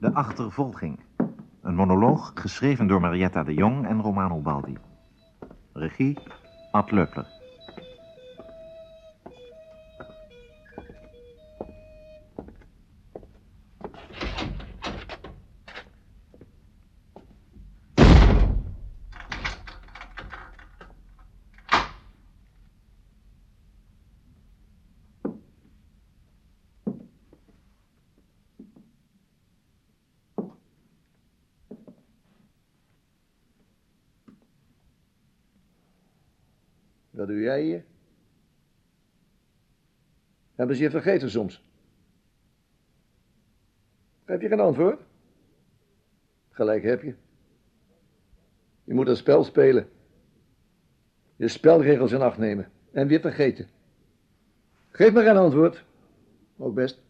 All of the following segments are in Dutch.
De Achtervolging. Een monoloog geschreven door Marietta de Jong en Romano Baldi. Regie Ad Leupler. Hebben ze je vergeten soms? Heb je geen antwoord? Gelijk heb je. Je moet een spel spelen. Je spelregels in acht nemen. En weer vergeten. Geef me geen antwoord. Ook best.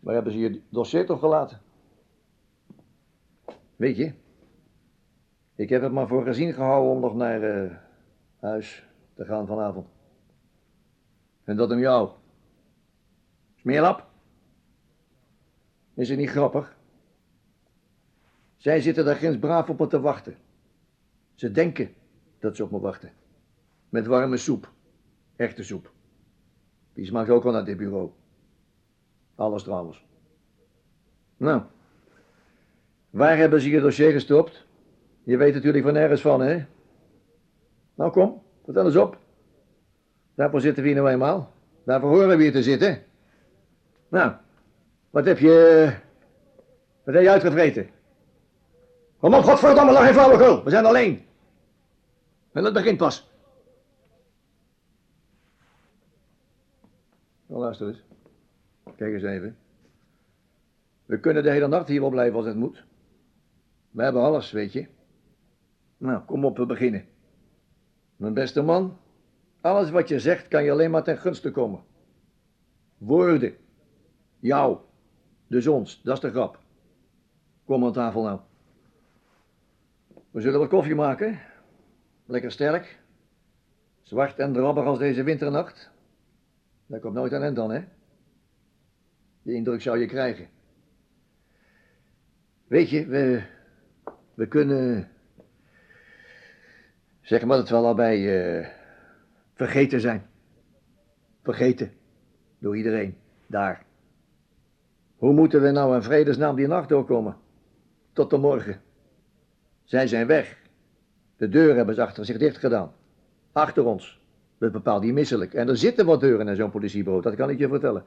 Waar hebben ze je dossier toch gelaten? Weet je, ik heb het maar voor gezien gehouden om nog naar eh, huis te gaan vanavond. En dat om jou. Smeerlap? Is het niet grappig? Zij zitten daar ginds braaf op me te wachten. Ze denken dat ze op me wachten. Met warme soep. Echte soep. Die smaakt ook wel naar dit bureau. Alles trouwens. Nou. Waar hebben ze je dossier gestopt? Je weet natuurlijk van nergens van, hè? Nou, kom, vertel eens op. Daarvoor zitten we hier nou eenmaal. Daarvoor horen we hier te zitten. Nou, wat heb je... Wat heb je uitgevreten? Kom op, godverdomme, nog geen flauwekul. We zijn alleen. En het begint pas. Nou, luister eens. Kijk eens even. We kunnen de hele nacht hier wel blijven als het moet. We hebben alles, weet je. Nou, kom op, we beginnen. Mijn beste man, alles wat je zegt kan je alleen maar ten gunste komen. Woorden. Jou. Dus ons, dat is de grap. Kom aan tafel nou. We zullen wat koffie maken. Lekker sterk. Zwart en drabbig als deze winternacht. Dat komt nooit aan end dan, hè? Die indruk zou je krijgen. Weet je, we, we kunnen Zeg maar dat we allebei uh, vergeten zijn. Vergeten. Door iedereen. Daar. Hoe moeten we nou in vredesnaam die nacht doorkomen? Tot de morgen. Zij zijn weg. De deuren hebben ze achter zich dicht gedaan. Achter ons. Dat bepaalt die misselijk. En er zitten wat deuren in zo'n politiebureau, dat kan ik je vertellen.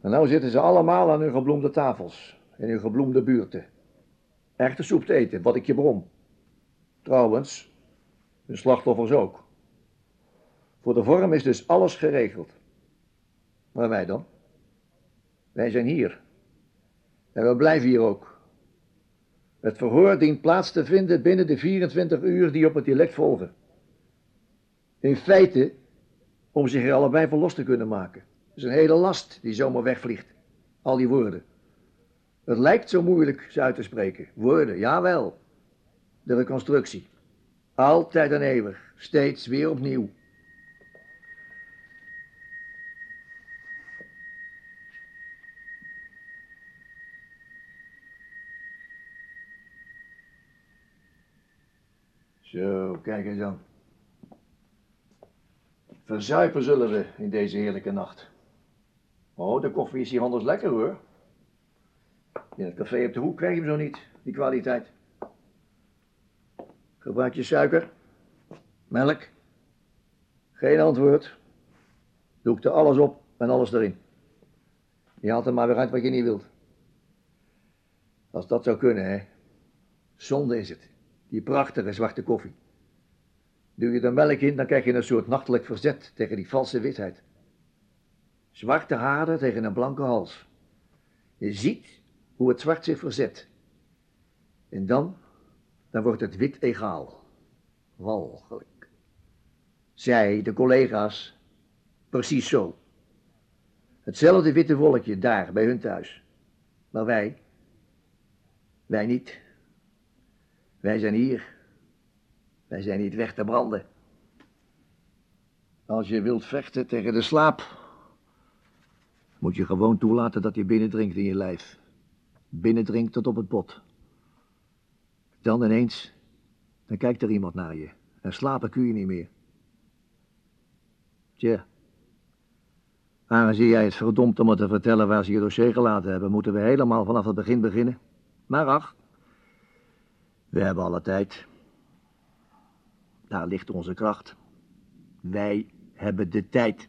En nou zitten ze allemaal aan hun gebloemde tafels. In hun gebloemde buurten. Echte soep te eten, wat ik je brom. Trouwens, de slachtoffers ook. Voor de vorm is dus alles geregeld. Maar wij dan? Wij zijn hier. En we blijven hier ook. Het verhoor dient plaats te vinden binnen de 24 uur die op het dilect volgen. In feite om zich er allebei van los te kunnen maken. Het is een hele last die zomaar wegvliegt. Al die woorden. Het lijkt zo moeilijk ze uit te spreken. Woorden, jawel de reconstructie. Altijd en eeuwig, steeds weer opnieuw. Zo, kijk eens dan. Verzuipen zullen we in deze heerlijke nacht. Oh, de koffie is hier anders lekker hoor. In het café op de hoek krijg je hem zo niet, die kwaliteit. Gebruik je suiker? Melk? Geen antwoord. Doe ik er alles op en alles erin. Je haalt er maar weer uit wat je niet wilt. Als dat zou kunnen, hè. Zonde is het. Die prachtige zwarte koffie. Doe je er melk in, dan krijg je een soort nachtelijk verzet tegen die valse witheid. Zwarte haren tegen een blanke hals. Je ziet hoe het zwart zich verzet. En dan dan wordt het wit egaal. Walgelijk. Zij, de collega's, precies zo. Hetzelfde witte wolkje daar, bij hun thuis. Maar wij, wij niet. Wij zijn hier. Wij zijn niet weg te branden. Als je wilt vechten tegen de slaap, Moet je gewoon toelaten dat hij binnendringt in je lijf. Binnendringt tot op het bot. Dan ineens, dan kijkt er iemand naar je. En slapen kun je niet meer. Tja. Aangezien jij het verdomd om me te vertellen waar ze je dossier gelaten hebben, moeten we helemaal vanaf het begin beginnen. Maar ach, we hebben alle tijd. Daar ligt onze kracht. Wij hebben de tijd.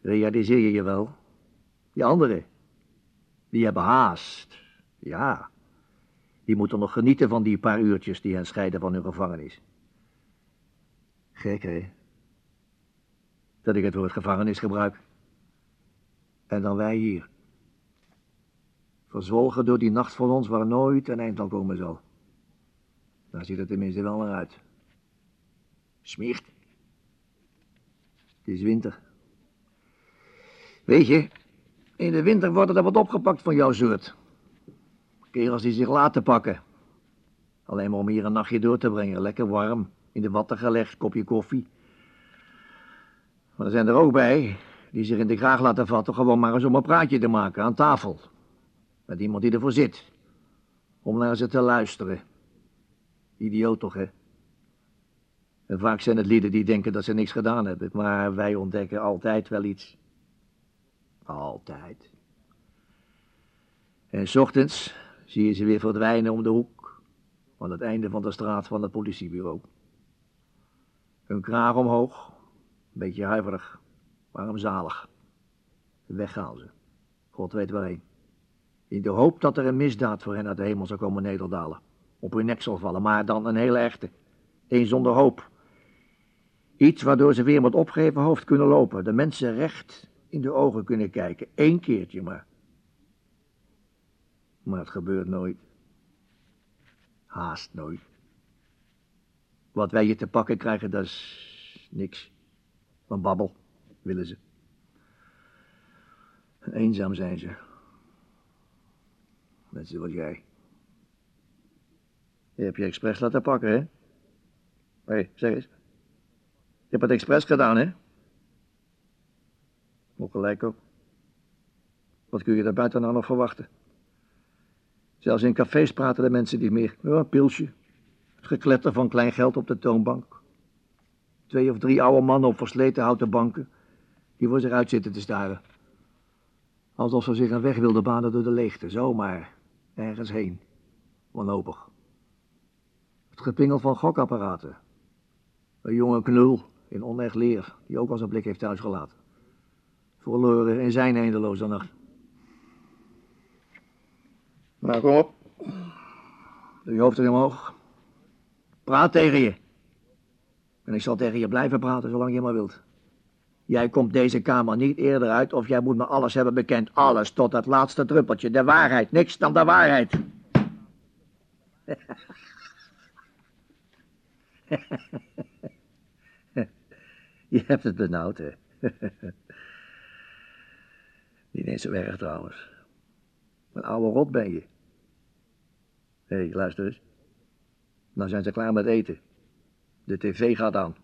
Realiseer je je wel? Die anderen, die hebben haast. Ja, die moeten nog genieten van die paar uurtjes die hen scheiden van hun gevangenis. Gek, hè? Dat ik het woord gevangenis gebruik. En dan wij hier. Verzwolgen door die nacht van ons waar nooit een eind aan komen zal. Daar ziet het tenminste wel naar uit. Smeert. Het is winter. Weet je, in de winter wordt er wat opgepakt van jouw soort. Kerels die zich laten pakken. Alleen maar om hier een nachtje door te brengen. Lekker warm, in de watten gelegd, kopje koffie. Maar er zijn er ook bij die zich in de graag laten vatten... gewoon maar eens om een praatje te maken aan tafel. Met iemand die ervoor zit. Om naar ze te luisteren. Idioot toch, hè? En vaak zijn het lieden die denken dat ze niks gedaan hebben. Maar wij ontdekken altijd wel iets. Altijd. En s ochtends zie je ze weer verdwijnen om de hoek. Aan het einde van de straat van het politiebureau. Hun kraag omhoog. Een beetje huiverig. Maar armzalig. Weg gaan ze. God weet waarheen. In de hoop dat er een misdaad voor hen uit de hemel zou komen nederdalen. Op hun nek zal vallen, maar dan een hele echte. Eén zonder hoop. Iets waardoor ze weer met opgeheven hoofd kunnen lopen. De mensen recht in de ogen kunnen kijken. Eén keertje maar. Maar het gebeurt nooit. Haast nooit. Wat wij hier te pakken krijgen, dat is niks. Van babbel, willen ze. En eenzaam zijn ze. Net zoals jij. Je hebt je expres laten pakken, hè? Hé, zeg eens. Je hebt het expres gedaan, hè? Nog gelijk ook. Wat kun je daar buiten nog verwachten? Zelfs in cafés praten de mensen niet meer. Ja, een pilsje. Het gekletter van klein geld op de toonbank. Twee of drie oude mannen op versleten houten banken. Die voor zich uit zitten te staren. Alsof ze zich een weg wilden banen door de leegte. Zomaar. Ergens heen. Wanhopig. Het gepingel van gokapparaten. Een jonge knul in onecht leer, die ook al zijn blik heeft thuisgelaten. Verloren in zijn eindeloze nacht. Nou, kom op. Doe je hoofd er omhoog. Praat tegen je. En ik zal tegen je blijven praten zolang je maar wilt. Jij komt deze kamer niet eerder uit of jij moet me alles hebben bekend. Alles tot het laatste druppeltje. De waarheid, niks dan de waarheid. Je hebt het benauwd, hè? Niet eens zo erg trouwens. Een oude rot ben je. Hé, hey, luister eens. Nou zijn ze klaar met eten. De tv gaat aan.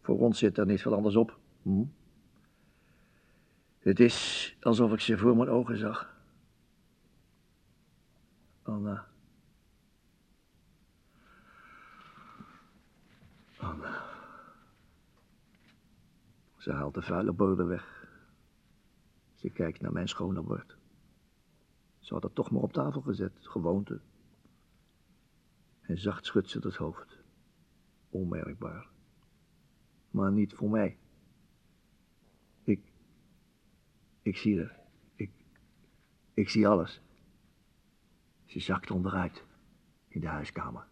Voor ons zit er niet veel anders op. Hm? Het is alsof ik ze voor mijn ogen zag. Anna. Anna. Ze haalt de vuile bodem weg. Ze kijkt naar mijn schone bord. Ze had het toch maar op tafel gezet, gewoonte. En zacht schudt ze het hoofd. Onmerkbaar. Maar niet voor mij. Ik. Ik zie er. Ik. Ik zie alles. Ze zakt onderuit. In de huiskamer.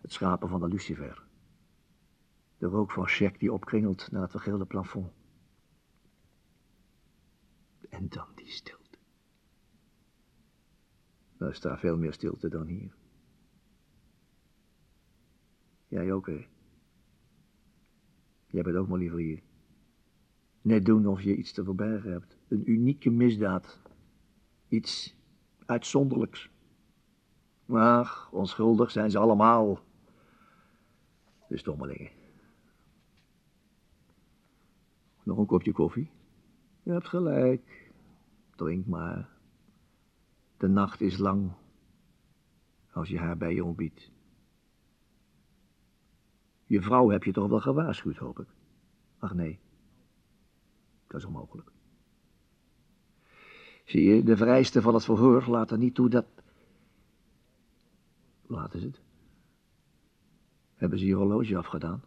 Het schapen van de lucifer. De rook van Jack die opkringelt naar het vergeelde plafond. En dan die stilte. Daar staat veel meer stilte dan hier. Jij ook, hè? Jij bent ook maar liever hier. Net doen of je iets te verbergen hebt. Een unieke misdaad. Iets uitzonderlijks. Maar onschuldig zijn ze allemaal. De stommelingen. Nog een kopje koffie? Je hebt gelijk. Drink maar. De nacht is lang. Als je haar bij je ontbiedt. Je vrouw heb je toch wel gewaarschuwd, hoop ik? Ach nee. Dat is onmogelijk. Zie je, de vereisten van het verhoor laten niet toe dat... Laten ze het? Hebben ze je horloge afgedaan?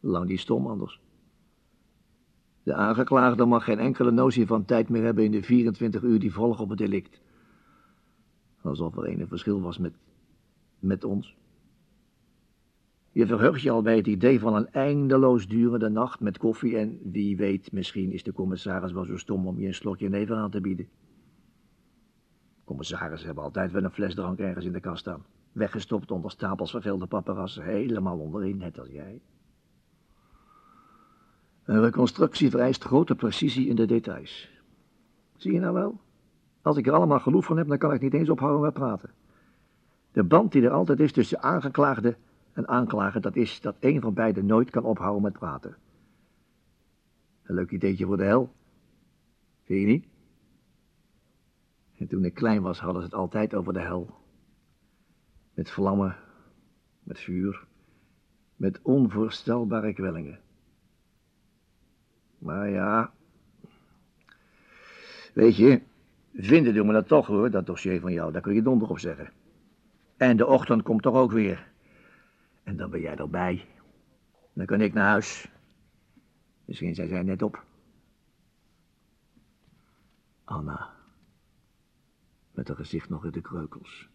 Lang die stom anders. De aangeklaagde mag geen enkele notie van tijd meer hebben in de 24 uur die volgen op het delict. Alsof er een verschil was met, met ons. Je verheugt je al bij het idee van een eindeloos durende nacht met koffie en wie weet, misschien is de commissaris wel zo stom om je een slokje never aan te bieden. Commissarissen hebben altijd wel een fles drank ergens in de kast staan. Weggestopt onder stapels verveelde paparazzen, helemaal onderin, net als jij. Een reconstructie vereist grote precisie in de details. Zie je nou wel? Als ik er allemaal genoeg van heb, dan kan ik niet eens ophouden met praten. De band die er altijd is tussen aangeklaagde en aanklager, dat is dat een van beiden nooit kan ophouden met praten. Een leuk ideetje voor de hel. Vind je niet? En toen ik klein was, hadden ze het altijd over de hel. Met vlammen, met vuur, met onvoorstelbare kwellingen. Maar ja, weet je, vinden doen we dat toch hoor, dat dossier van jou, daar kun je donder op zeggen. En de ochtend komt toch ook weer. En dan ben jij erbij. Dan kan ik naar huis. Misschien zijn zij net op. Anna. Met haar gezicht nog in de kreukels.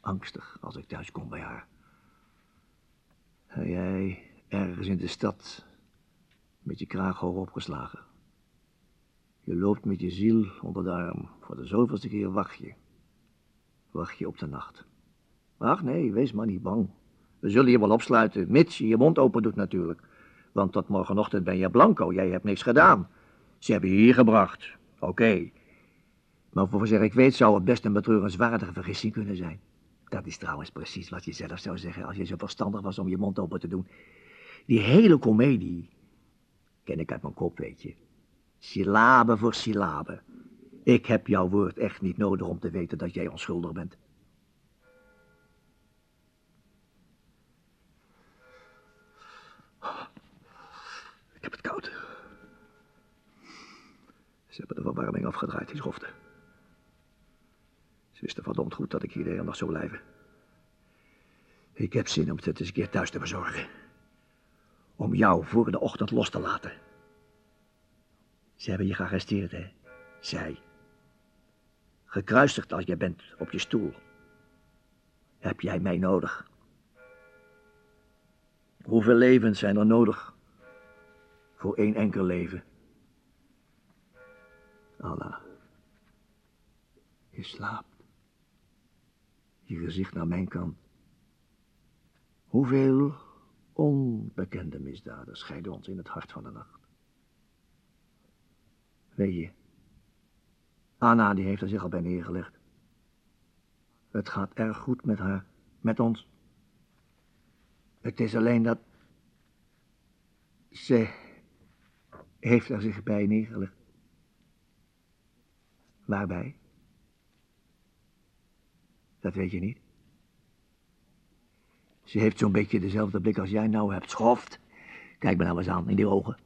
Angstig als ik thuis kom bij haar. En jij ergens in de stad. Met je kraag hoog opgeslagen. Je loopt met je ziel onder de arm. Voor de zoveelste keer wacht je. Wacht je op de nacht. Ach nee, wees maar niet bang. We zullen je wel opsluiten, mits je je mond open doet natuurlijk. Want tot morgenochtend ben je blanco, jij hebt niks gedaan. Ze hebben je hier gebracht, oké. Maar voor zover ik weet zou het best een betreurenswaardige vergissing kunnen zijn. Dat is trouwens precies wat je zelf zou zeggen als je zo verstandig was om je mond open te doen. Die hele komedie ken ik uit mijn kop, weet je. Syllabe voor syllabe. Ik heb jouw woord echt niet nodig om te weten dat jij onschuldig bent. Ik heb het koud. Ze hebben de verwarming afgedraaid, die schoften. Ze wisten verdomd goed dat ik hier de hele nacht zou blijven. Ik heb zin om het eens een keer thuis te bezorgen. Om jou voor de ochtend los te laten. Ze hebben je gearresteerd, hè? Zij. Gekruisigd als je bent op je stoel. Heb jij mij nodig? Hoeveel levens zijn er nodig voor één enkel leven? Allah. Je slaapt. Je gezicht naar mijn kant. Hoeveel onbekende misdaden scheiden ons in het hart van de nacht. Weet je, Anna die heeft er zich al bij neergelegd. Het gaat erg goed met haar, met ons. Het is alleen dat... Ze heeft er zich bij neergelegd. Waarbij? Dat weet je niet. Ze heeft zo'n beetje dezelfde blik als jij nou hebt. Schoft. Kijk me nou eens aan, in die ogen.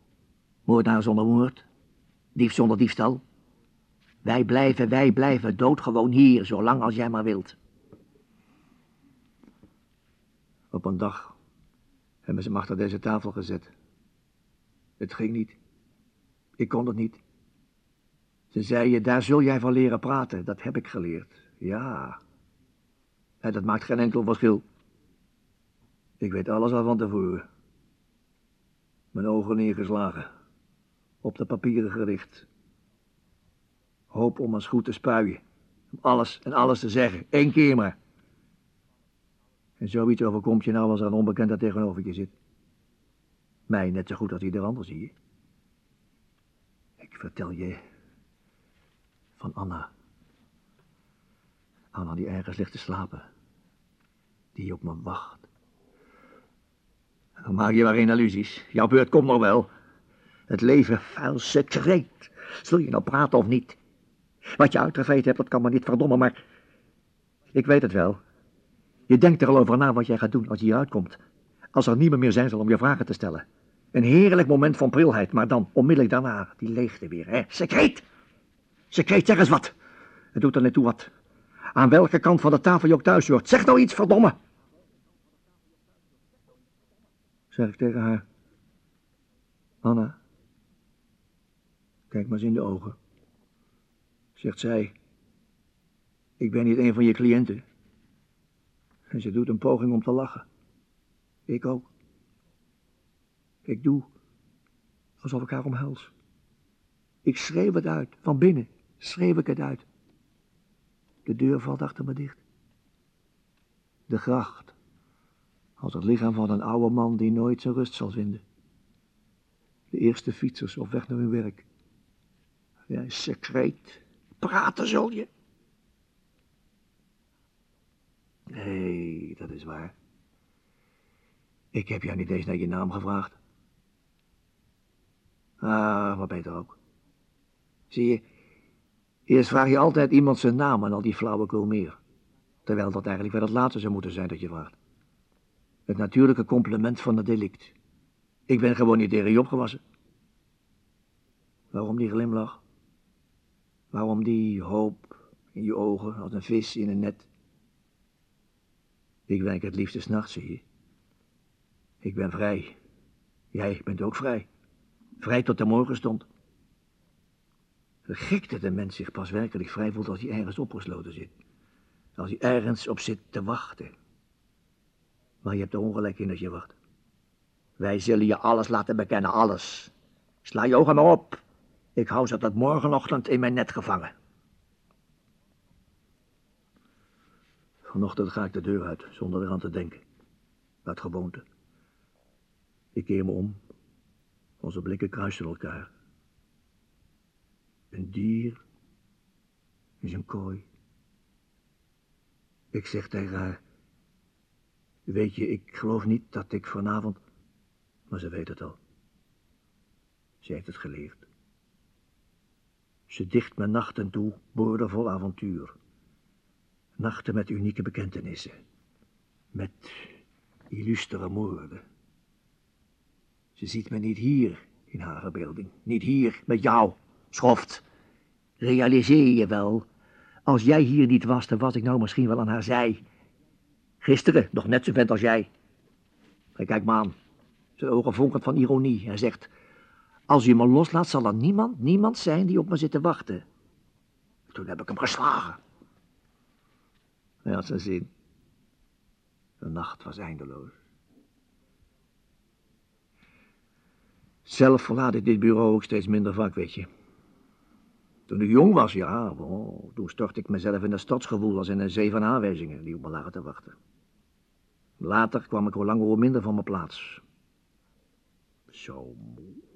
Moordenaar zonder moord. Dief zonder diefstal. Wij blijven, wij blijven doodgewoon hier, zolang als jij maar wilt. Op een dag hebben ze me achter deze tafel gezet. Het ging niet. Ik kon het niet. Ze zei je, daar zul jij van leren praten. Dat heb ik geleerd. Ja. En dat maakt geen enkel verschil. Ik weet alles al van tevoren. Mijn ogen neergeslagen. Op de papieren gericht. Hoop om eens goed te spuien. Om alles en alles te zeggen. Eén keer maar. En zoiets overkomt je nou als er een onbekende tegenover je zit. Mij net zo goed als ieder ander, zie je. Ik vertel je van Anna. Anna die ergens ligt te slapen. Die op me wacht. Dan maak je maar geen illusies. Jouw beurt komt nog wel. Het leven vuil secreet. Zul je nou praten of niet? Wat je uitgeveten hebt, dat kan me niet verdommen, maar... Ik weet het wel. Je denkt er al over na wat jij gaat doen als je hier uitkomt. Als er niemand meer zijn zal om je vragen te stellen. Een heerlijk moment van prilheid, maar dan onmiddellijk daarna die leegte weer, hè? Secreet! Secreet, zeg eens wat. Het doet er niet toe wat. Aan welke kant van de tafel je ook thuis hoort. Zeg nou iets, verdomme! Zeg ik tegen haar. Anna, kijk maar eens in de ogen. Zegt zij, ik ben niet een van je cliënten. En ze doet een poging om te lachen. Ik ook. Ik doe alsof ik haar omhels. Ik schreeuw het uit, van binnen schreeuw ik het uit. De deur valt achter me dicht. De gracht, als het lichaam van een oude man die nooit zijn rust zal vinden. De eerste fietsers op weg naar hun werk. Jij secreet, praten zul je. Nee, dat is waar. Ik heb jou niet eens naar je naam gevraagd. Ah, wat beter ook. Zie je, eerst vraag je altijd iemand zijn naam en al die flauwekul meer. Terwijl dat eigenlijk wel het laatste zou moeten zijn dat je vraagt. Het natuurlijke complement van het delict. Ik ben gewoon niet tegen opgewassen. Waarom die glimlach? Waarom die hoop in je ogen als een vis in een net? Ik werk het liefste s'nachts, zie je. Ik ben vrij. Jij bent ook vrij. Vrij tot de morgen stond. Gek dat een mens zich pas werkelijk vrij voelt als hij ergens opgesloten zit. Als hij ergens op zit te wachten. Maar je hebt er ongelijk in dat je wacht. Wij zullen je alles laten bekennen, alles. Sla je ogen maar op. Ik hou ze tot morgenochtend in mijn net gevangen. Vanochtend ga ik de deur uit, zonder eraan te denken. Uit gewoonte. Ik keer me om. Onze blikken kruisen elkaar. Een dier in zijn kooi. Ik zeg tegen haar, weet je, ik geloof niet dat ik vanavond, maar ze weet het al. Ze heeft het geleerd. Ze dicht me nachten toe, boordevol avontuur. Nachten met unieke bekentenissen. Met illustere moorden. Ze ziet me niet hier in haar verbeelding. Niet hier met jou, schoft. Realiseer je wel, als jij hier niet was, dan was ik nou misschien wel aan haar zij. Gisteren nog net zo vent als jij. Hij kijkt me aan. Zijn ogen vonkend van ironie. Hij zegt, als je me loslaat, zal er niemand, niemand zijn die op me zit te wachten. Toen heb ik hem geslagen. Hij had zijn zin. De nacht was eindeloos. Zelf verlaat ik dit bureau ook steeds minder vaak, weet je. Toen ik jong was, ja, oh, toen stortte ik mezelf in een stadsgevoel als in een zee van aanwijzingen die op me lagen te wachten. Later kwam ik hoe langer hoe minder van mijn plaats. Zo moe.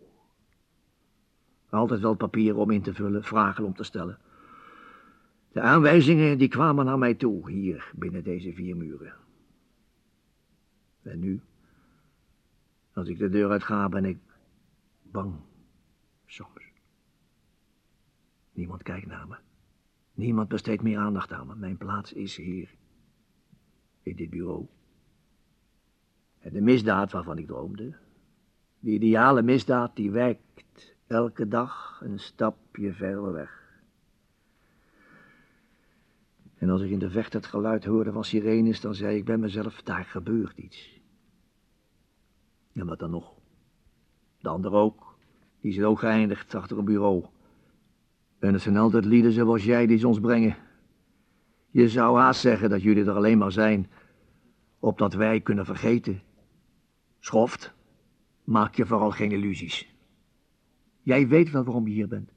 Altijd wel papieren om in te vullen, vragen om te stellen. De aanwijzingen die kwamen naar mij toe, hier, binnen deze vier muren. En nu, als ik de deur uit ga, ben ik bang, soms. Niemand kijkt naar me. Niemand besteedt meer aandacht aan me. Mijn plaats is hier, in dit bureau. En de misdaad waarvan ik droomde, de ideale misdaad die wijkt elke dag een stapje verder weg. En als ik in de vecht het geluid hoorde van sirenes, dan zei ik bij mezelf, daar gebeurt iets. En wat dan nog? De ander ook, die is ook geëindigd achter een bureau. En het zijn altijd lieden zoals jij die ze ons brengen. Je zou haast zeggen dat jullie er alleen maar zijn, opdat wij kunnen vergeten. Schoft, maak je vooral geen illusies. Jij weet wel waarom je hier bent.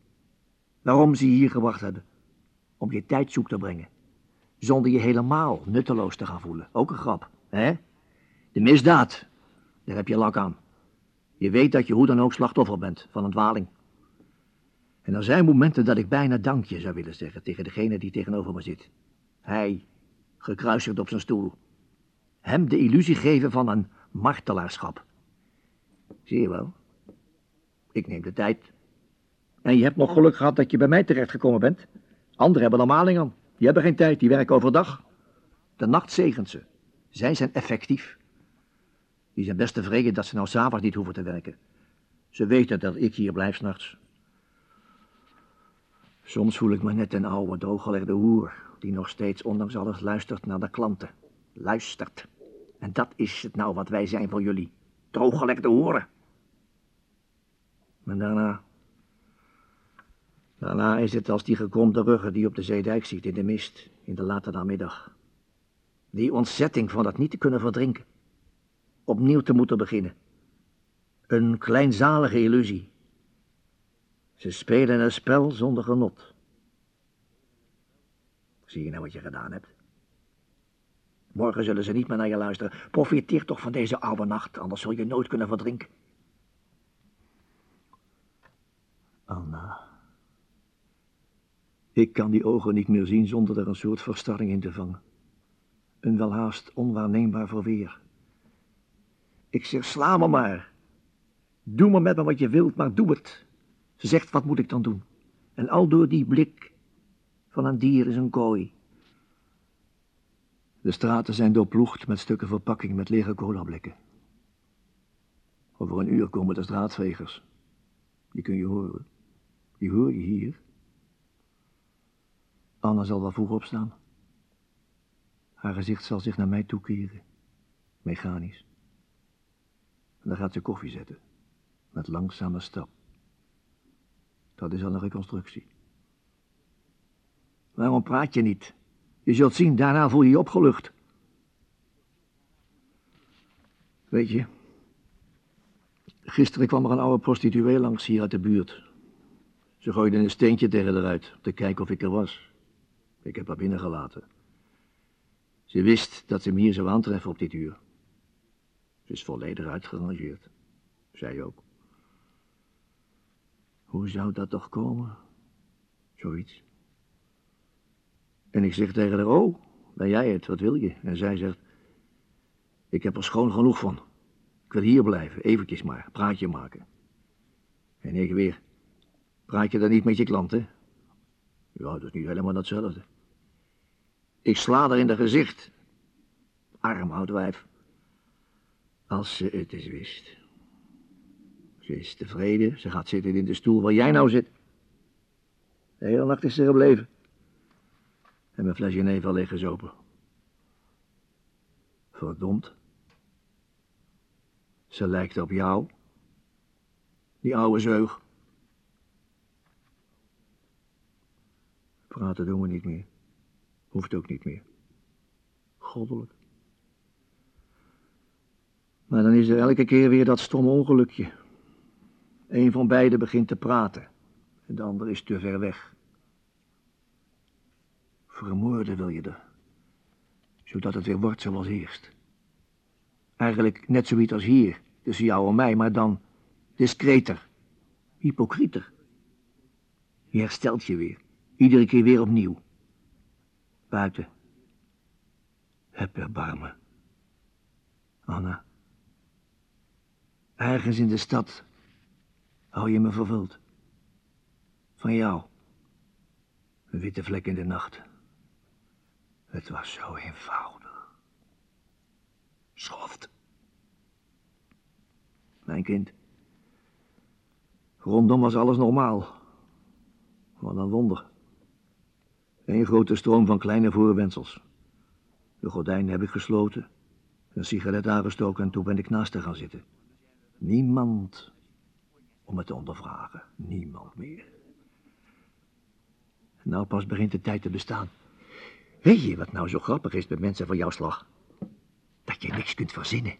Waarom ze hier gebracht hebben. Om je tijd zoek te brengen. Zonder je helemaal nutteloos te gaan voelen. Ook een grap, hè? De misdaad, daar heb je lak aan. Je weet dat je hoe dan ook slachtoffer bent van een dwaling. En er zijn momenten dat ik bijna dankje zou willen zeggen tegen degene die tegenover me zit. Hij, gekruisigd op zijn stoel. Hem de illusie geven van een martelaarschap. Zie je wel? Ik neem de tijd. En je hebt nog geluk gehad dat je bij mij terechtgekomen bent. Anderen hebben een maling aan. Die hebben geen tijd, die werken overdag. De nacht zegent ze. Zij zijn effectief. Die zijn best tevreden dat ze nou s'avonds niet hoeven te werken. Ze weten dat ik hier blijf s'nachts. Soms voel ik me net een oude, drooggelegde hoer... die nog steeds, ondanks alles, luistert naar de klanten. Luistert. En dat is het nou wat wij zijn voor jullie. Drooggelegde hoeren. Maar daarna... Daarna is het als die gekromde ruggen die op de zeedijk ziet in de mist, in de late namiddag. Die ontzetting van dat niet te kunnen verdrinken. Opnieuw te moeten beginnen. Een kleinzalige illusie. Ze spelen een spel zonder genot. Zie je nou wat je gedaan hebt? Morgen zullen ze niet meer naar je luisteren. Profiteer toch van deze oude nacht, anders zul je nooit kunnen verdrinken. Anna. Ik kan die ogen niet meer zien zonder er een soort verstarring in te vangen. Een welhaast onwaarneembaar verweer. Ik zeg, sla me maar. Doe maar met me wat je wilt, maar doe het. Ze zegt, wat moet ik dan doen? En al door die blik van een dier is een kooi. De straten zijn doorploegd met stukken verpakking met lege colablikken. Over een uur komen de straatvegers. Die kun je horen. Die hoor je hier. Anna zal wel vroeg opstaan. Haar gezicht zal zich naar mij toekeren. Mechanisch. En dan gaat ze koffie zetten. Met langzame stap. Dat is al een reconstructie. Waarom praat je niet? Je zult zien, daarna voel je je opgelucht. Weet je, gisteren kwam er een oude prostituee langs hier uit de buurt. Ze gooide een steentje tegen eruit, om te kijken of ik er was. Ik heb haar binnengelaten. Ze wist dat ze me hier zou aantreffen op dit uur. Ze is volledig uitgerangeerd. Zij ook. Hoe zou dat toch komen? Zoiets. En ik zeg tegen haar, oh, ben jij het, wat wil je? En zij zegt, ik heb er schoon genoeg van. Ik wil hier blijven, eventjes maar, praatje maken. En ik weer, praat je dan niet met je klanten? Ja, dat is niet helemaal hetzelfde. Ik sla haar in de gezicht. Arm oud wijf. Als ze het eens wist. Ze is tevreden, ze gaat zitten in de stoel waar jij nou zit. De hele nacht is ze gebleven. En mijn flesje nevel liggen open. Verdomd. Ze lijkt op jou. Die oude zeug. Praten doen we niet meer. Hoeft ook niet meer. Goddelijk. Maar dan is er elke keer weer dat stomme ongelukje. Een van beiden begint te praten. En de ander is te ver weg. Vermoorden wil je er. Zodat het weer wordt zoals eerst. Eigenlijk net zoiets als hier, tussen jou en mij, maar dan discreter, hypocrieter. Je herstelt je weer, iedere keer weer opnieuw. Buiten. Heb erbarmen. Anna. Ergens in de stad hou je me vervuld. Van jou. Een witte vlek in de nacht. Het was zo eenvoudig. Schoft. Mijn kind. Rondom was alles normaal. Wat een wonder. Een grote stroom van kleine voorwendsels. De gordijnen heb ik gesloten, een sigaret aangestoken en toen ben ik naast haar gaan zitten. Niemand om het te ondervragen. Niemand meer. Nou pas begint de tijd te bestaan. Weet je wat nou zo grappig is met mensen van jouw slag? Dat je niks kunt verzinnen.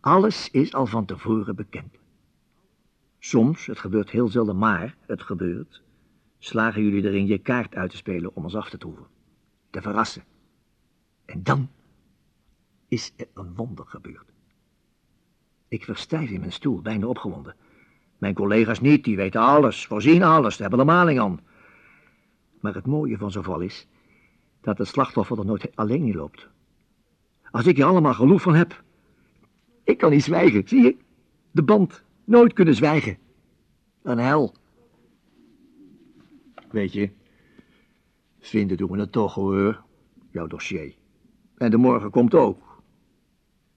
Alles is al van tevoren bekend. Soms, het gebeurt heel zelden, maar het gebeurt, slagen jullie erin je kaart uit te spelen om ons af te troeven. Te verrassen. En dan is er een wonder gebeurd. Ik verstijf in mijn stoel, bijna opgewonden. Mijn collega's niet, die weten alles, voorzien alles, ze hebben de maling aan. Maar het mooie van zo'n val is dat het slachtoffer er nooit alleen in loopt. Als ik je allemaal genoeg van heb, ik kan niet zwijgen, zie je? De band, nooit kunnen zwijgen. Een hel. Weet je, vinden doen we het toch hoor, jouw dossier. En de morgen komt ook.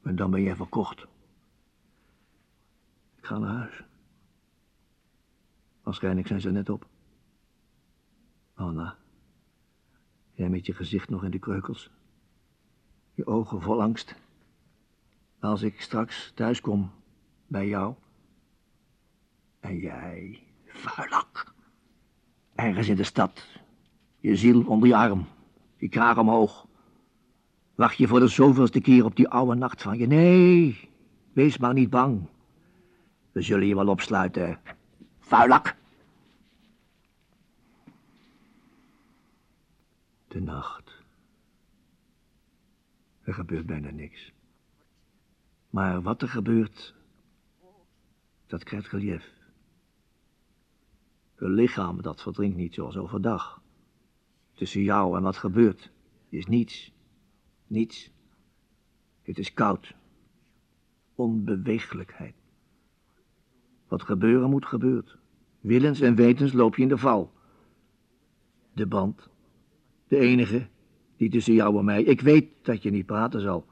En dan ben je verkocht. Ik ga naar huis. Waarschijnlijk zijn ze net op. Anna, jij met je gezicht nog in de kreukels. Je ogen vol angst. Als ik straks thuis kom bij jou. En jij, vuilak. Ergens in de stad. Je ziel onder je arm. Je kraag omhoog. Wacht je voor de zoveelste keer op die oude nacht van je. Nee, wees maar niet bang. We zullen je wel opsluiten. Vuilak. De nacht. Er gebeurt bijna niks. Maar wat er gebeurt, dat krijgt relief. Het lichaam, dat verdrinkt niet zoals overdag. Tussen jou en wat gebeurt, is niets. Niets. Het is koud. Onbeweeglijkheid. Wat gebeuren moet, gebeurt. Willens en wetens loop je in de val. De band. De enige die tussen jou en mij. Ik weet dat je niet praten zal.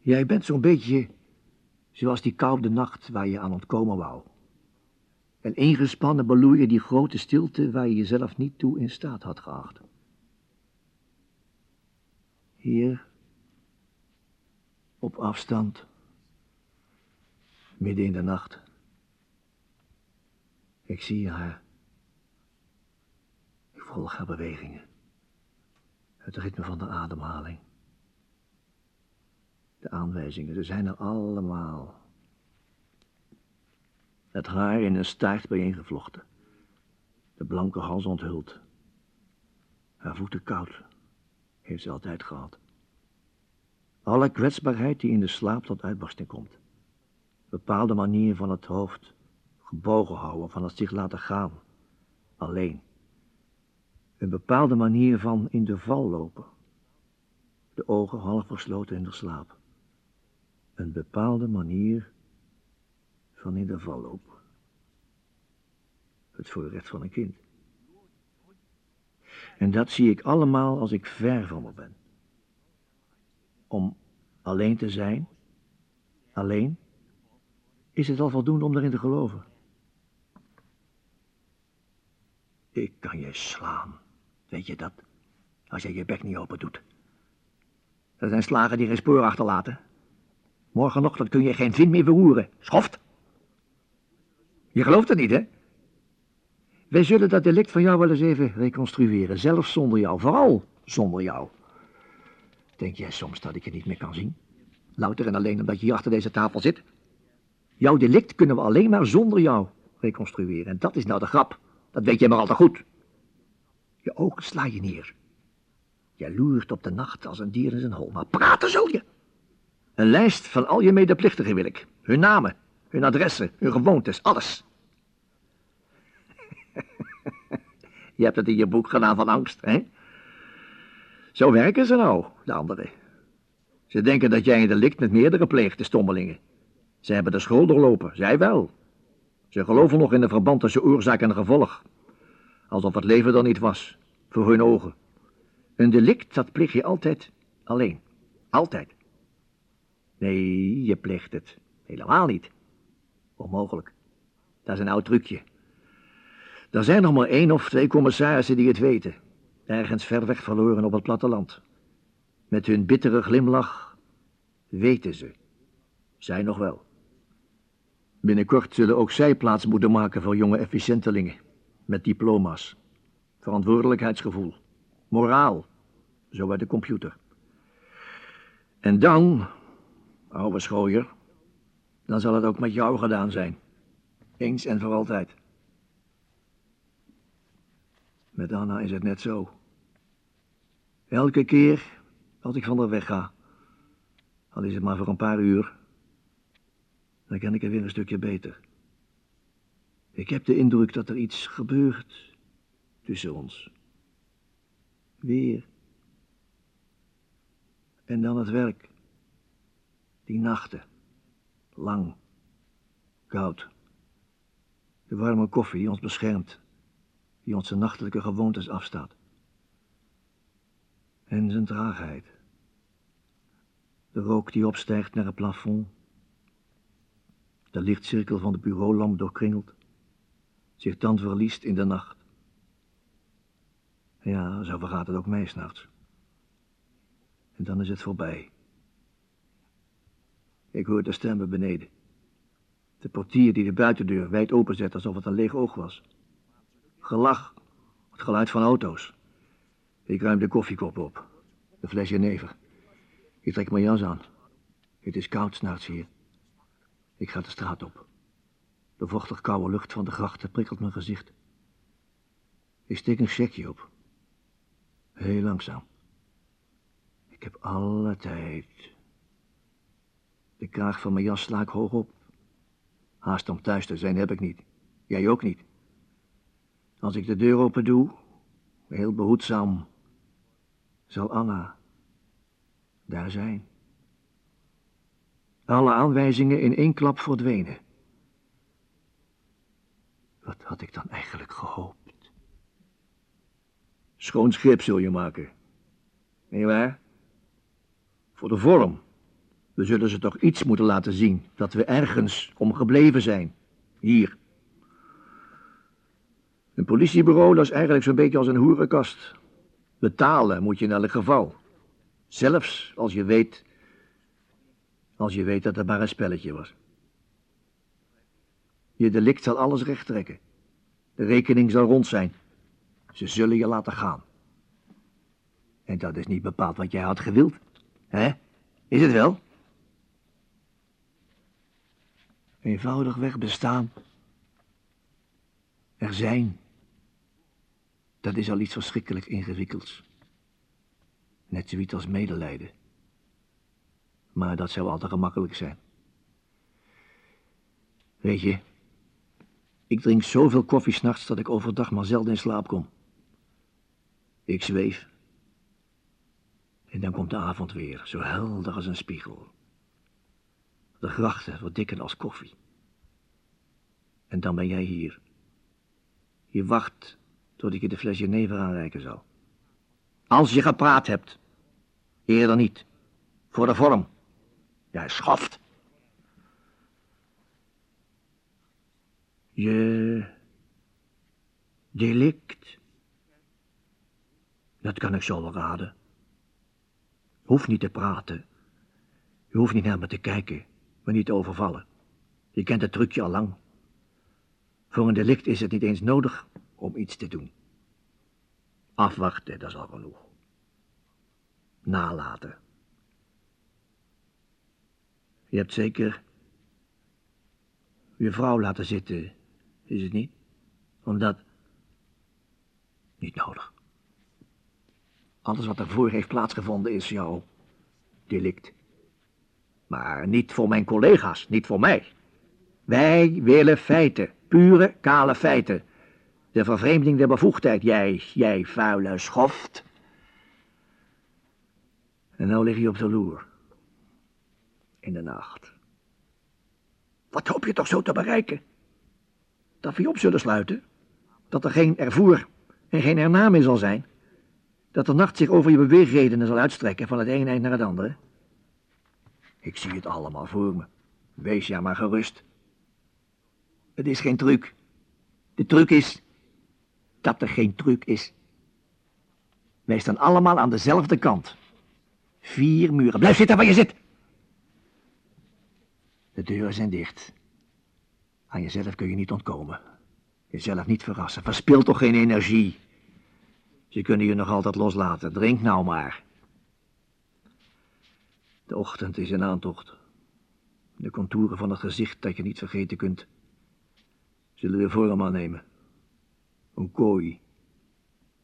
Jij bent zo'n beetje zoals die koude nacht waar je aan ontkomen wou. En ingespannen beloer je die grote stilte waar je jezelf niet toe in staat had geacht. Hier, op afstand, midden in de nacht. Ik zie haar. Ik volg haar bewegingen. Het ritme van de ademhaling. De aanwijzingen, ze zijn er allemaal. Het haar in een staart bijeengevlochten. De blanke hals onthuld. Haar voeten koud. Heeft ze altijd gehad. Alle kwetsbaarheid die in de slaap tot uitbarsting komt. Bepaalde manier van het hoofd gebogen houden, van het zich laten gaan. Alleen. Een bepaalde manier van in de val lopen. De ogen half versloten in de slaap. Een bepaalde manier van in de val lopen. Het voorrecht van een kind. En dat zie ik allemaal als ik ver van me ben. Om alleen te zijn, alleen, is het al voldoende om erin te geloven. Ik kan je slaan, weet je dat? Als je je bek niet open doet. Er zijn slagen die geen spoor achterlaten. Morgenochtend kun je geen vin meer verroeren. Schoft! Je gelooft het niet, hè? Wij zullen dat delict van jou wel eens even reconstrueren. Zelfs zonder jou. Vooral zonder jou. Denk jij soms dat ik je niet meer kan zien? Louter en alleen omdat je hier achter deze tafel zit? Jouw delict kunnen we alleen maar zonder jou reconstrueren. En dat is nou de grap. Dat weet je maar al te goed. Je ogen sla je neer. Je loert op de nacht als een dier in zijn hol. Maar praten zul je. Een lijst van al je medeplichtigen wil ik. Hun namen, hun adressen, hun gewoontes, alles. je hebt het in je boek gedaan van angst, hè? Zo werken ze nou, de anderen. Ze denken dat jij een delict met meerdere pleegt, de stommelingen. Ze hebben de school doorlopen, zij wel. Ze geloven nog in de verband tussen oorzaak en gevolg. Alsof het leven er niet was, voor hun ogen. Een delict, dat pleeg je altijd alleen. Altijd. Nee, je pleegt het helemaal niet. Onmogelijk. Dat is een oud trucje. Er zijn nog maar één of twee commissarissen die het weten. Ergens ver weg verloren op het platteland. Met hun bittere glimlach weten ze. Zij nog wel. Binnenkort zullen ook zij plaats moeten maken voor jonge efficiëntelingen. Met diploma's. Verantwoordelijkheidsgevoel. Moraal. Zo bij de computer. En dan, oude schooier, dan zal het ook met jou gedaan zijn. Eens en voor altijd. Met Anna is het net zo. Elke keer als ik van haar weg ga, al is het maar voor een paar uur, dan ken ik haar weer een stukje beter. Ik heb de indruk dat er iets gebeurt tussen ons. Weer. En dan het werk. Die nachten. Lang. Koud. De warme koffie die ons beschermt, die onze nachtelijke gewoontes afstaat. En zijn traagheid. De rook die opstijgt naar het plafond. De lichtcirkel van de bureaulamp doorkringelt. Zich dan verliest in de nacht. Ja, zo vergaat het ook mij s'nachts. En dan is het voorbij. Ik hoor de stemmen beneden. De portier die de buitendeur wijd openzet alsof het een leeg oog was. Gelach, het geluid van auto's. Ik ruim de koffiekop op. De fles jenever. Ik trek mijn jas aan. Het is koud s'nachts hier. Ik ga de straat op. De vochtig koude lucht van de grachten prikkelt mijn gezicht. Ik steek een checkje op. Heel langzaam. Ik heb alle tijd. De kraag van mijn jas sla ik hoog op. Haast om thuis te zijn heb ik niet. Jij ook niet. Als ik de deur open doe, heel behoedzaam, zal Anna daar zijn. Alle aanwijzingen in één klap verdwenen. Wat had ik dan eigenlijk gehoopt? Schoon schip zul je maken. Niet waar? Voor de vorm. We zullen ze toch iets moeten laten zien dat we ergens om gebleven zijn. Hier. Een politiebureau, dat is eigenlijk zo'n beetje als een hoerenkast. Betalen moet je in elk geval. Zelfs als je weet... Als je weet dat het maar een spelletje was. Je delict zal alles recht trekken. De rekening zal rond zijn. Ze zullen je laten gaan. En dat is niet bepaald wat jij had gewild. hè? Is het wel? Eenvoudigweg bestaan. Er zijn. Dat is al iets verschrikkelijk ingewikkelds. Net zoiets als medelijden. Maar dat zou al te gemakkelijk zijn. Weet je, ik drink zoveel koffie s'nachts dat ik overdag maar zelden in slaap kom. Ik zweef. En dan komt de avond weer, zo helder als een spiegel. De grachten verdikken als koffie. En dan ben jij hier. Je wacht tot ik je de fles jenever aanreiken zal. Als je gepraat hebt. Eerder niet. Voor de vorm. Jij schoft. Je delict. Dat kan ik zo wel raden. Hoeft niet te praten. Je hoeft niet naar me te kijken, maar niet overvallen. Je kent het trucje al lang. Voor een delict is het niet eens nodig om iets te doen. Afwachten, dat is al genoeg. Nalaten. Je hebt zeker je vrouw laten zitten, is het niet? Omdat... Niet nodig. Alles wat ervoor heeft plaatsgevonden is jouw delict. Maar niet voor mijn collega's, niet voor mij. Wij willen feiten, pure, kale feiten. De vervreemding der bevoegdheid, jij, jij vuile schoft. En nou lig je op de loer. In de nacht. Wat hoop je toch zo te bereiken? Dat we je op zullen sluiten? Dat er geen ervoer en geen erna meer zal zijn? Dat de nacht zich over je beweegredenen zal uitstrekken van het ene eind naar het andere? Ik zie het allemaal voor me. Wees ja maar gerust. Het is geen truc. De truc is dat er geen truc is. Wij staan allemaal aan dezelfde kant. Vier muren. Blijf zitten waar je zit. De deuren zijn dicht. Aan jezelf kun je niet ontkomen. Jezelf niet verrassen. Verspil toch geen energie. Ze kunnen je nog altijd loslaten. Drink nou maar. De ochtend is in aantocht. De contouren van het gezicht dat je niet vergeten kunt, zullen we vorm aannemen. Een kooi.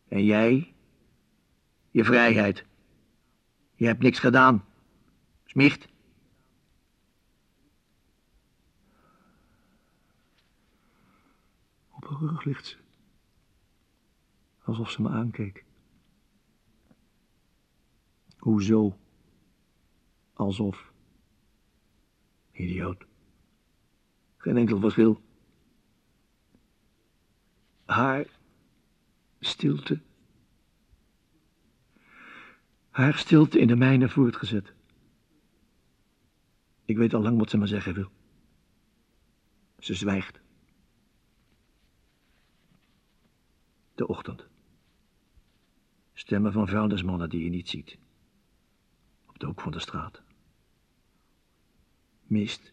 En jij? Je vrijheid. Je hebt niks gedaan. Smicht. Op haar rug ligt ze. Alsof ze me aankeek. Hoezo? Alsof. Idioot. Geen enkel verschil. Haar stilte. Haar stilte in de mijne voortgezet. Ik weet al lang wat ze maar zeggen wil. Ze zwijgt. De ochtend. Stemmen van vuilnismannen die je niet ziet. Op de hoek van de straat. Mist.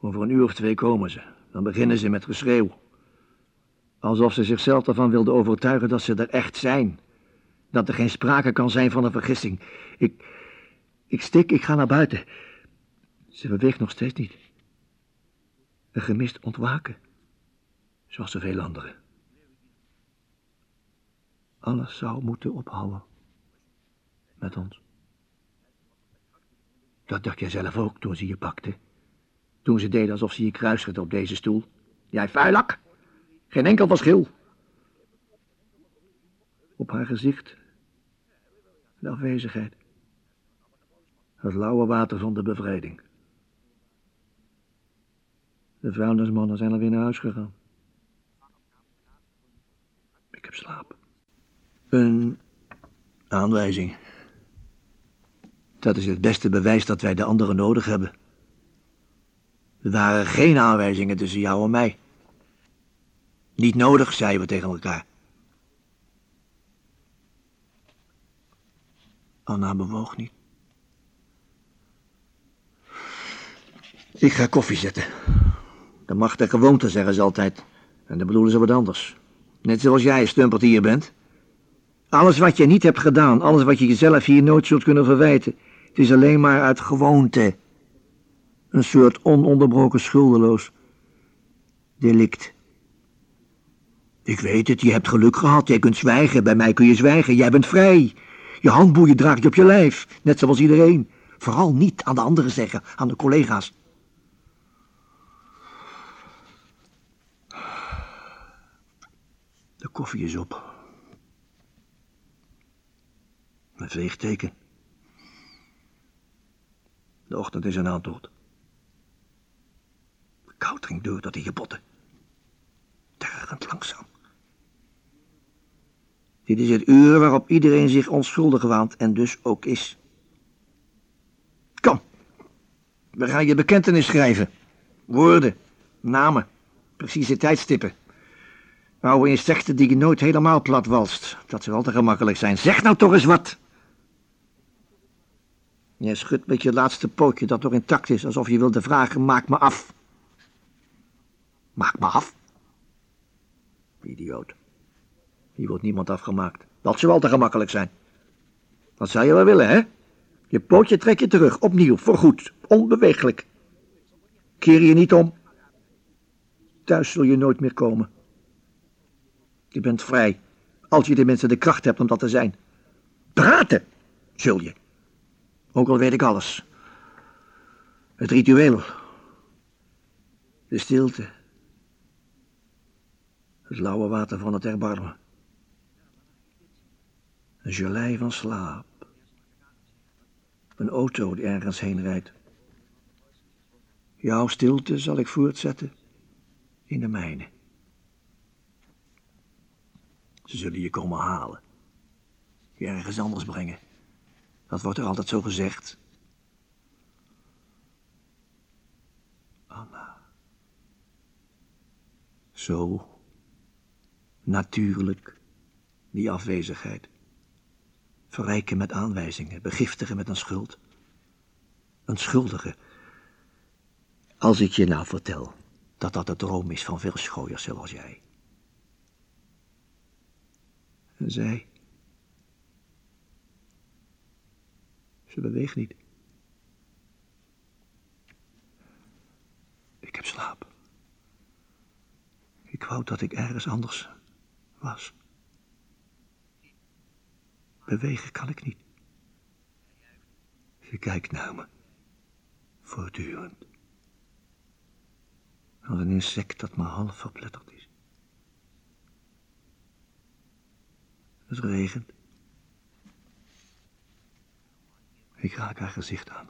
Over een uur of twee komen ze. Dan beginnen ze met geschreeuw. Alsof ze zichzelf ervan wilden overtuigen dat ze er echt zijn. Dat er geen sprake kan zijn van een vergissing. Ik, ik stik, ik ga naar buiten. Ze beweegt nog steeds niet. Een gemist ontwaken. Zoals zoveel anderen. Alles zou moeten ophouden. Met ons. Dat dacht jij zelf ook toen ze je pakte. Toen ze deden alsof ze je kruisten op deze stoel. Jij vuilak! Geen enkel verschil. Op haar gezicht de afwezigheid. Het lauwe water van de bevrijding. De vuilnismannen zijn alweer naar huis gegaan. Ik heb slaap. Een aanwijzing. Dat is het beste bewijs dat wij de anderen nodig hebben. Er waren geen aanwijzingen tussen jou en mij. Niet nodig, zeiden we tegen elkaar. Anna bewoog niet. Ik ga koffie zetten. De macht der gewoonte, zeggen ze altijd. En dan bedoelen ze wat anders. Net zoals jij, stumpert hier bent. Alles wat je niet hebt gedaan, alles wat je jezelf hier nooit zult kunnen verwijten, het is alleen maar uit gewoonte. Een soort ononderbroken schuldeloos delict. Ik weet het, je hebt geluk gehad, jij kunt zwijgen, bij mij kun je zwijgen, jij bent vrij. Je handboeien draag je op je lijf, net zoals iedereen. Vooral niet aan de anderen zeggen, aan de collega's. De koffie is op. Een veegteken. De ochtend is een aantocht. Koud dringt door tot in je botten. Tergend langzaam. Dit is het uur waarop iedereen zich onschuldig waant en dus ook is. Kom, we gaan je bekentenis schrijven. Woorden, namen, precieze tijdstippen. Oude insecten die je nooit helemaal plat walst. Dat zou altijd gemakkelijk zijn. Zeg nou toch eens wat. Jij schudt met je laatste pootje dat nog intact is, alsof je wilde vragen, maak me af. Maak me af? Idioot. Hier wordt niemand afgemaakt. Dat zou al te gemakkelijk zijn. Dat zou je wel willen, hè? Je pootje trek je terug, opnieuw, voorgoed, onbeweeglijk. Keer je niet om. Thuis zul je nooit meer komen. Je bent vrij, als je tenminste de kracht hebt om dat te zijn. Praten, zul je. Ook al weet ik alles. Het ritueel. De stilte. Het lauwe water van het erbarmen. Een gelei van slaap. Een auto die ergens heen rijdt. Jouw stilte zal ik voortzetten in de mijne. Ze zullen je komen halen. Je ergens anders brengen. Dat wordt er altijd zo gezegd. Anna. Zo natuurlijk die afwezigheid. Verrijken met aanwijzingen, begiftigen met een schuld. Een schuldige. Als ik je nou vertel dat dat de droom is van veel schooiers zoals jij. En zij. Ze beweegt niet. Ik heb slaap. Ik wou dat ik ergens anders was. Bewegen kan ik niet. Ze kijkt naar me. Voortdurend. Als een insect dat maar half verpletterd is. Het regent. Ik raak haar gezicht aan.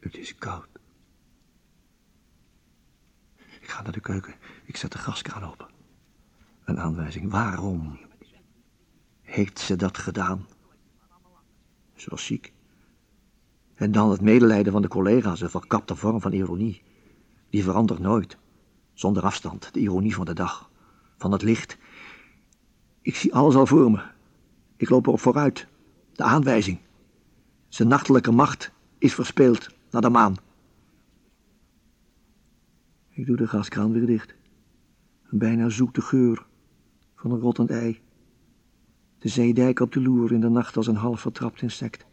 Het is koud. ga naar de keuken. Ik zet de gaskraan open. Een aanwijzing. Waarom heeft ze dat gedaan? Ze was ziek. En dan het medelijden van de collega's, een verkapte vorm van ironie. Die verandert nooit. Zonder afstand, de ironie van de dag. Van het licht. Ik zie alles al voor me. Ik loop erop vooruit. De aanwijzing. Zijn nachtelijke macht is verspeeld naar de maan. Ik doe de gaskraan weer dicht. Een bijna zoete geur van een rottend ei. De zeedijk op de loer in de nacht als een half vertrapt insect.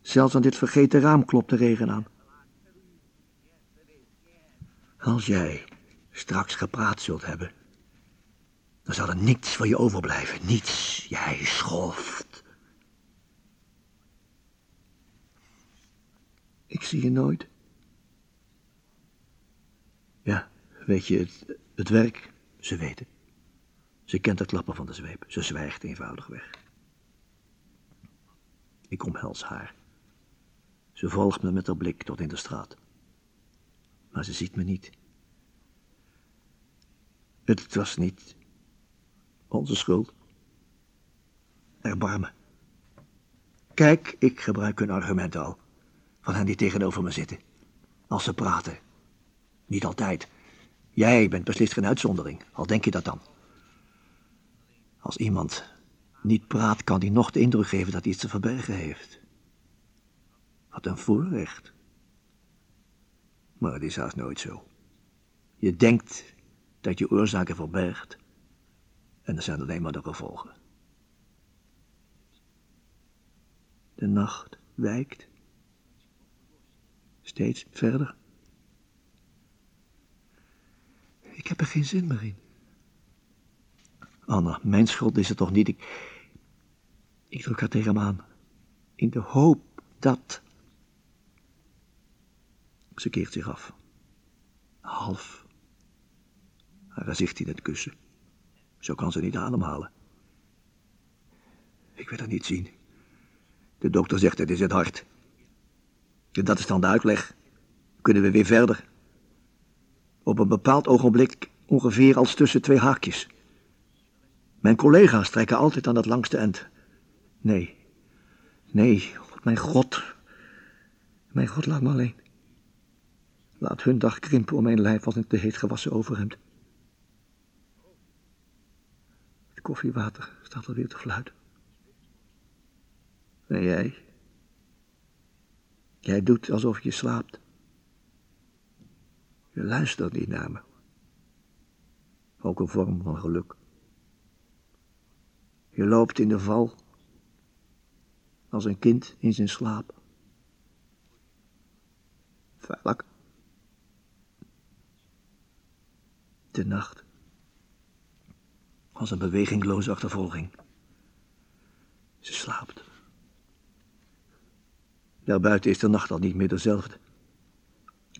Zelfs aan dit vergeten raam klopt de regen aan. Als jij straks gepraat zult hebben, dan zal er niets van je overblijven. Niets. Jij schoft. Ik zie je nooit. Ja, weet je, het, het werk, ze weten. Ze kent het klappen van de zweep. Ze zwijgt eenvoudig weg. Ik omhels haar. Ze volgt me met haar blik tot in de straat. Maar ze ziet me niet. Het was niet onze schuld. Erbarmen. Kijk, ik gebruik hun argumenten al. Van hen die tegenover me zitten. Als ze praten. Niet altijd. Jij bent beslist geen uitzondering, al denk je dat dan. Als iemand niet praat, kan hij nog de indruk geven dat hij iets te verbergen heeft. Wat een voorrecht. Maar het is haast nooit zo. Je denkt dat je oorzaken verbergt. En er zijn alleen maar de gevolgen. De nacht wijkt. Steeds verder. Ik heb er geen zin meer in. Anna, mijn schuld is het toch niet. Ik, ik druk haar tegen me aan. In de hoop dat... Ze keert zich af. Half. Haar gezicht in het kussen. Zo kan ze niet ademhalen. Ik wil haar niet zien. De dokter zegt het is het hart. En dat is dan de uitleg. Kunnen we weer verder. Op een bepaald ogenblik ongeveer als tussen twee haakjes. Mijn collega's trekken altijd aan het langste eind. Nee, nee, mijn God. Mijn God, laat me alleen. Laat hun dag krimpen om mijn lijf als een te heet gewassen overhemd. Het koffiewater staat alweer te fluiten. En jij? Jij doet alsof je slaapt. Je luistert niet naar me. Ook een vorm van geluk. Je loopt in de val. Als een kind in zijn slaap. Veilig. De nacht. Als een bewegingloze achtervolging. Ze slaapt. Daarbuiten is de nacht al niet meer dezelfde.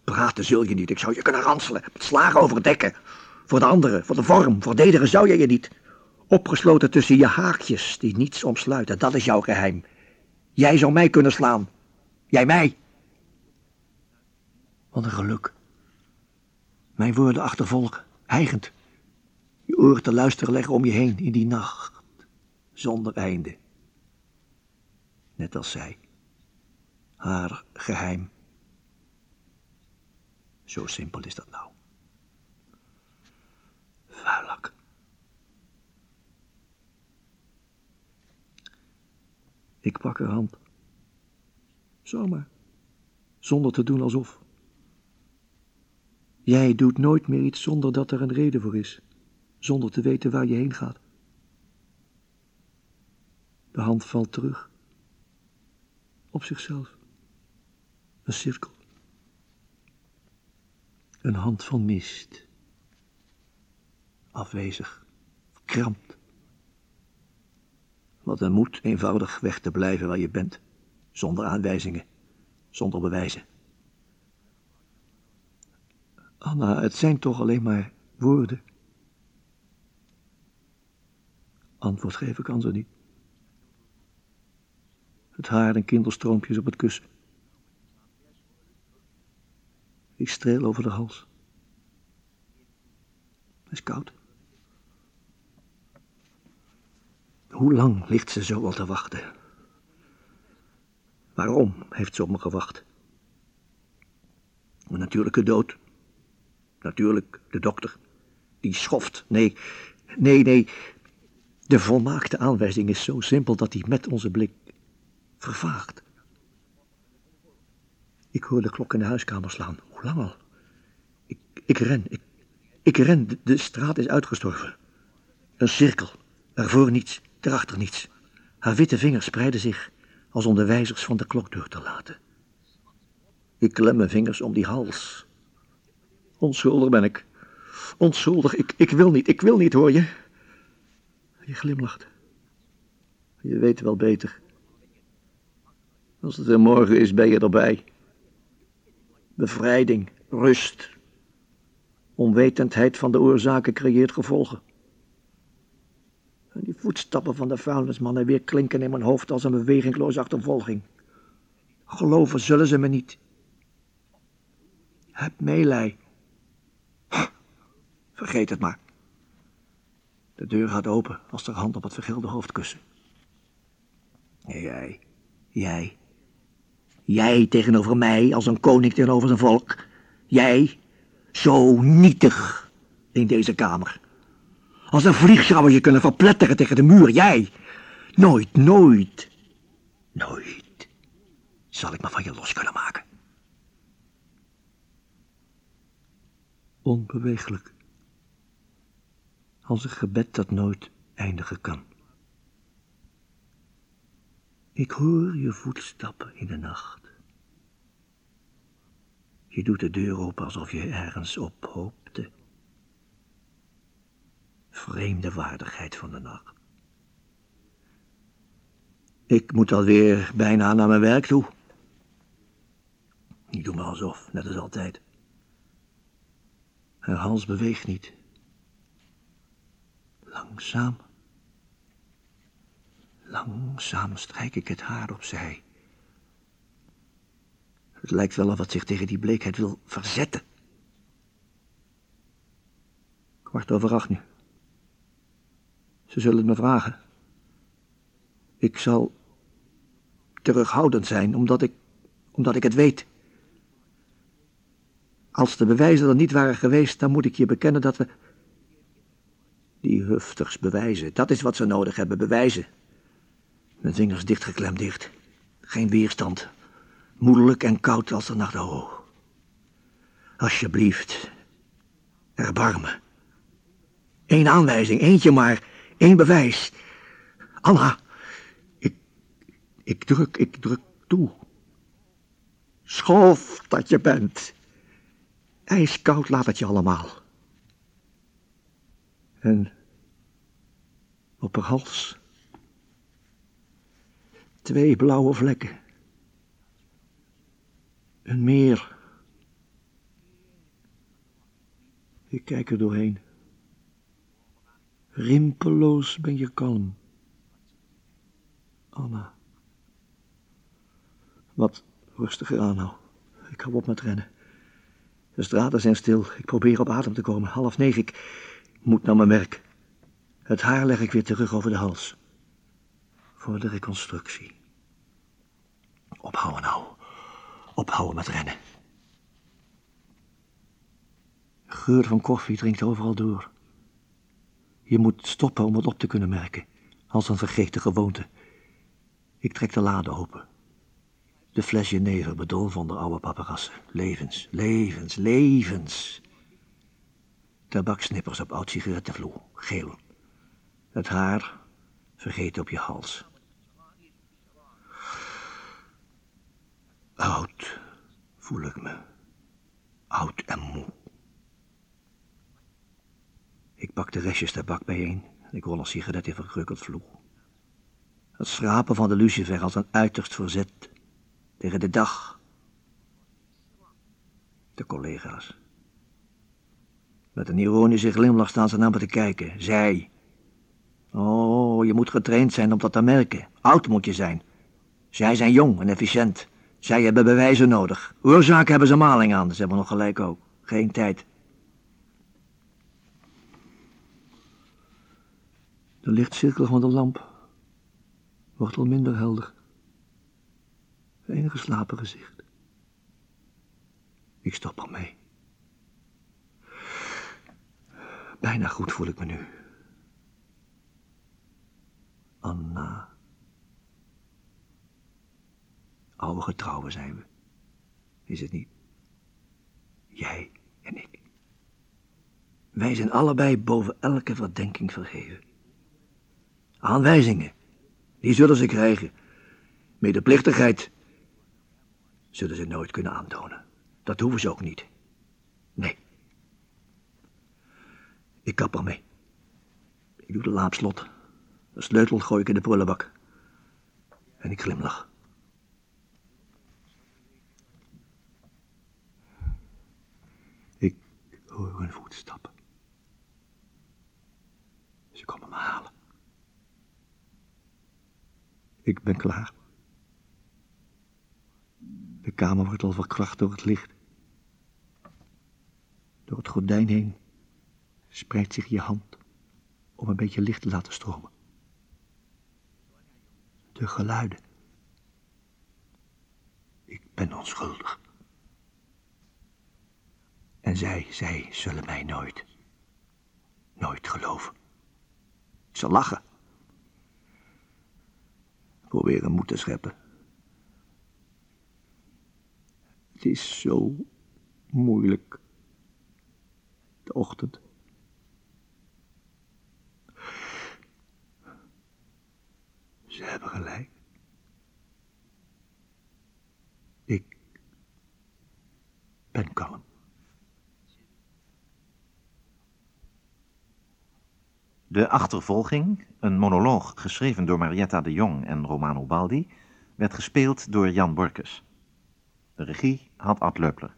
Praten zul je niet. Ik zou je kunnen ranselen. Slagen overdekken. Voor de anderen, voor de vorm, verdedigen zou je je niet. Opgesloten tussen je haakjes die niets omsluiten. Dat is jouw geheim. Jij zou mij kunnen slaan. Jij mij. Wat een geluk. Mijn woorden achtervolgen, hijgend. Je oren te luisteren leggen om je heen in die nacht. Zonder einde. Net als zij. Haar geheim. Zo simpel is dat nou. Vuilak. Ik pak haar hand. Zomaar. Zonder te doen alsof. Jij doet nooit meer iets zonder dat er een reden voor is. Zonder te weten waar je heen gaat. De hand valt terug. Op zichzelf. Een cirkel. Een hand van mist. Afwezig. Krampt. Wat een moed eenvoudig weg te blijven waar je bent. Zonder aanwijzingen. Zonder bewijzen. Anna, het zijn toch alleen maar woorden. Antwoord geven kan ze niet. Het haar en kinderstroompjes op het kussen. Ik streel over de hals. Het is koud. Hoe lang ligt ze zo al te wachten? Waarom heeft ze op me gewacht? Een natuurlijke dood. Natuurlijk, de dokter. Die schoft. Nee, nee, nee. De volmaakte aanwijzing is zo simpel dat die met onze blik vervaagt. Ik hoor de klok in de huiskamer slaan. Hoe lang al? Ik, ik ren, ik, ik ren. De, straat is uitgestorven. Een cirkel. Waarvoor niets, daarachter niets. Haar witte vingers spreiden zich als om de wijzers van de klok door te laten. Ik klem mijn vingers om die hals. Onschuldig ben ik. Onschuldig, ik, ik wil niet, ik wil niet, hoor je. Je glimlacht. Je weet wel beter. Als het er morgen is, ben je erbij. Bevrijding, rust. Onwetendheid van de oorzaken creëert gevolgen. En die voetstappen van de vuilnismannen weer klinken in mijn hoofd als een bewegingloze achtervolging. Geloven zullen ze me niet. Heb meelij. Vergeet het maar. De deur gaat open als er hand op het vergilde hoofdkussen. Jij, jij, jij tegenover mij als een koning tegenover zijn volk. Jij, zo nietig in deze kamer. Als een vlieg zou je kunnen verpletteren tegen de muur. Jij, nooit, nooit, nooit zal ik me van je los kunnen maken. Onbewegelijk als een gebed dat nooit eindigen kan. Ik hoor je voetstappen in de nacht. Je doet de deur open alsof je ergens op hoopte. Vreemde waardigheid van de nacht. Ik moet alweer bijna naar mijn werk toe. Ik doe me alsof, net als altijd. Haar hals beweegt niet. Langzaam. Langzaam strijk ik het haar opzij. Het lijkt wel of het zich tegen die bleekheid wil verzetten. Kwart over acht nu. Ze zullen het me vragen. Ik zal terughoudend zijn, omdat ik, omdat ik het weet. Als de bewijzen er niet waren geweest, dan moet ik je bekennen dat we die huftigs bewijzen, dat is wat ze nodig hebben, bewijzen. Mijn vingers dichtgeklemd dicht. Geen weerstand. Moedelijk en koud als de nacht. Oh. Alsjeblieft. Erbarmen. Eén aanwijzing, eentje maar. één bewijs. Anna. Ik, ik druk, ik druk toe. Schof dat je bent. Ijskoud laat het je allemaal. En op haar hals twee blauwe vlekken. Een meer. Ik kijk er doorheen. Rimpeloos ben je kalm. Anna. Wat rustiger aan nou. Ik hou op met rennen. De straten zijn stil. Ik probeer op adem te komen. Half negen. Ik moet naar mijn werk. Het haar leg ik weer terug over de hals. Voor de reconstructie. Ophouden nou. Ophouden met rennen. Geur van koffie dringt overal door. Je moet stoppen om het op te kunnen merken, als een vergeten gewoonte. Ik trek de lade open. De fles jenever bedolven onder oude paparassen. Levens, levens, levens. Tabaksnippers op oud sigarettenvloer, geel. Het haar vergeten op je hals. Oud voel ik me. Oud en moe. Ik pak de restjes tabak bijeen en ik rol een sigaret in verkrukkeld vloer. Het schrapen van de lucifer als een uiterst verzet tegen de dag. De collega's. Met een ironische glimlach staan ze naar me te kijken. Zij. Oh, je moet getraind zijn om dat te merken. Oud moet je zijn. Zij zijn jong en efficiënt. Zij hebben bewijzen nodig. Oorzaken hebben ze maling aan. Ze hebben nog gelijk ook. Geen tijd. De lichtcirkel van de lamp wordt al minder helder. Enige slapen gezicht. Ik stop ermee. Bijna goed voel ik me nu. Anna. Oude getrouwen zijn we. Is het niet? Jij en ik. Wij zijn allebei boven elke verdenking vergeven. Aanwijzingen, die zullen ze krijgen. Medeplichtigheid zullen ze nooit kunnen aantonen. Dat hoeven ze ook niet. Nee. Ik kap ermee. Ik doe de laapslot. De sleutel gooi ik in de prullenbak. En ik glimlach. Ik hoor hun voetstappen. Ze komen me halen. Ik ben klaar. De kamer wordt al verkracht door het licht. Door het gordijn heen spreidt zich je hand om een beetje licht te laten stromen. De geluiden. Ik ben onschuldig. En zij, zij zullen mij nooit, nooit geloven. Ze lachen. Proberen moed te scheppen. Het is zo moeilijk. De ochtend. Ze hebben gelijk. Ik ben kalm. De achtervolging, een monoloog geschreven door Marietta de Jong en Romano Baldi, werd gespeeld door Jan Borkes. De regie had Ad Leupler.